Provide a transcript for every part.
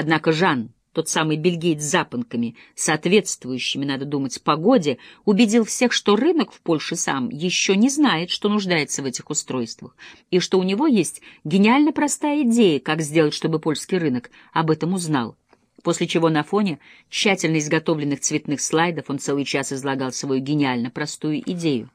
Однако Жан, тот самый бельгиец с запонками, соответствующими, надо думать, погоде, убедил всех, что рынок в Польше сам еще не знает, что нуждается в этих устройствах, и что у него есть гениально простая идея, как сделать, чтобы польский рынок об этом узнал. После чего на фоне тщательно изготовленных цветных слайдов он целый час излагал свою гениально простую идею.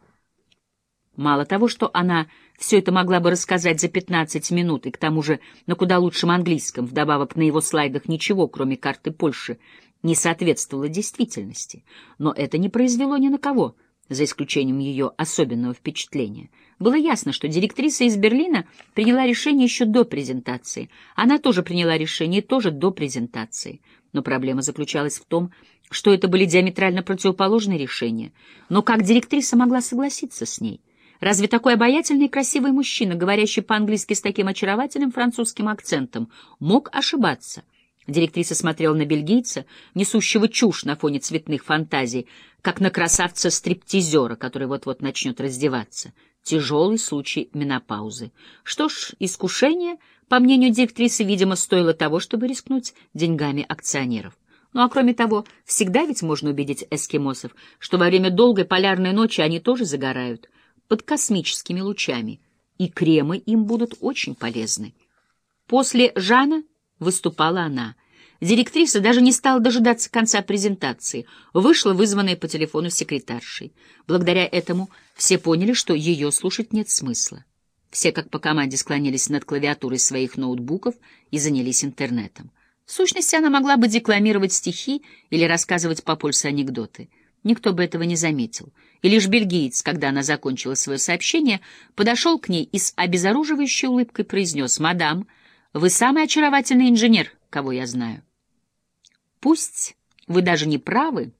Мало того, что она все это могла бы рассказать за 15 минут, и к тому же на куда лучшем английском, вдобавок на его слайдах ничего, кроме карты Польши, не соответствовало действительности. Но это не произвело ни на кого, за исключением ее особенного впечатления. Было ясно, что директриса из Берлина приняла решение еще до презентации. Она тоже приняла решение тоже до презентации. Но проблема заключалась в том, что это были диаметрально противоположные решения. Но как директриса могла согласиться с ней? Разве такой обаятельный и красивый мужчина, говорящий по-английски с таким очаровательным французским акцентом, мог ошибаться? Директриса смотрела на бельгийца, несущего чушь на фоне цветных фантазий, как на красавца-стриптизера, который вот-вот начнет раздеваться. Тяжелый случай менопаузы. Что ж, искушение, по мнению директрисы, видимо, стоило того, чтобы рискнуть деньгами акционеров. Ну а кроме того, всегда ведь можно убедить эскимосов, что во время долгой полярной ночи они тоже загорают под космическими лучами, и кремы им будут очень полезны. После Жана выступала она. Директриса даже не стала дожидаться конца презентации, вышла вызванная по телефону секретаршей. Благодаря этому все поняли, что ее слушать нет смысла. Все как по команде склонились над клавиатурой своих ноутбуков и занялись интернетом. В сущности, она могла бы декламировать стихи или рассказывать по пульсу анекдоты. Никто бы этого не заметил. И лишь бельгиец, когда она закончила свое сообщение, подошел к ней и с обезоруживающей улыбкой произнес «Мадам, вы самый очаровательный инженер, кого я знаю». Пусть вы даже не правы,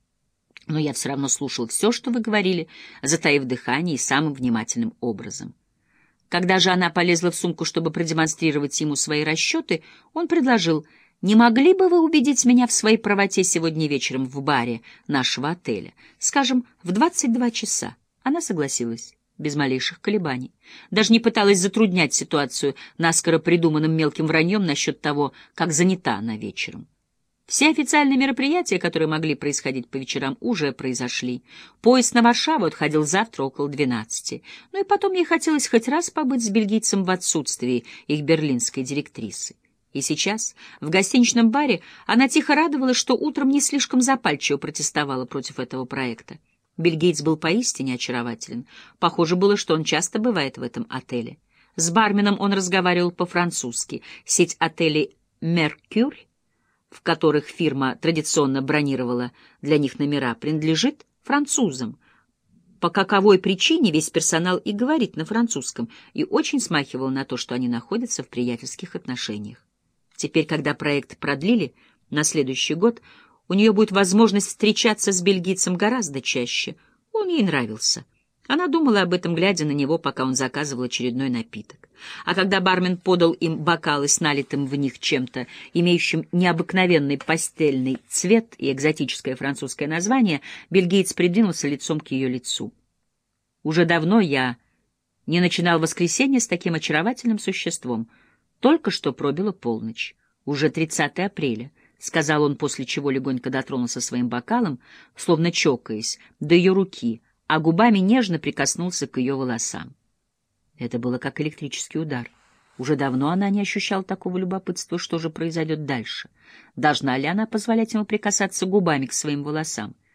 но я все равно слушал все, что вы говорили, затаив дыхание и самым внимательным образом. Когда же она полезла в сумку, чтобы продемонстрировать ему свои расчеты, он предложил — не могли бы вы убедить меня в своей правоте сегодня вечером в баре нашего отеля? Скажем, в 22 часа. Она согласилась, без малейших колебаний. Даже не пыталась затруднять ситуацию наскоро придуманным мелким враньем насчет того, как занята она вечером. Все официальные мероприятия, которые могли происходить по вечерам, уже произошли. Поезд на Варшаву отходил завтра около двенадцати. Ну и потом ей хотелось хоть раз побыть с бельгийцем в отсутствии их берлинской директрисы. И сейчас, в гостиничном баре, она тихо радовалась, что утром не слишком запальчиво протестовала против этого проекта. Бельгиец был поистине очарователен. Похоже было, что он часто бывает в этом отеле. С барменом он разговаривал по-французски. Сеть отелей «Меркюрь», в которых фирма традиционно бронировала для них номера, принадлежит французам. По каковой причине весь персонал и говорит на французском, и очень смахивал на то, что они находятся в приятельских отношениях. Теперь, когда проект продлили на следующий год, у нее будет возможность встречаться с бельгийцем гораздо чаще. Он ей нравился. Она думала об этом, глядя на него, пока он заказывал очередной напиток. А когда бармен подал им бокалы с налитым в них чем-то, имеющим необыкновенный пастельный цвет и экзотическое французское название, бельгиец придвинулся лицом к ее лицу. «Уже давно я не начинал воскресенье с таким очаровательным существом», только что пробила полночь, уже 30 апреля, — сказал он, после чего легонько дотронулся своим бокалом, словно чокаясь, до ее руки, а губами нежно прикоснулся к ее волосам. Это было как электрический удар. Уже давно она не ощущала такого любопытства, что же произойдет дальше. Должна ли она позволять ему прикасаться губами к своим волосам?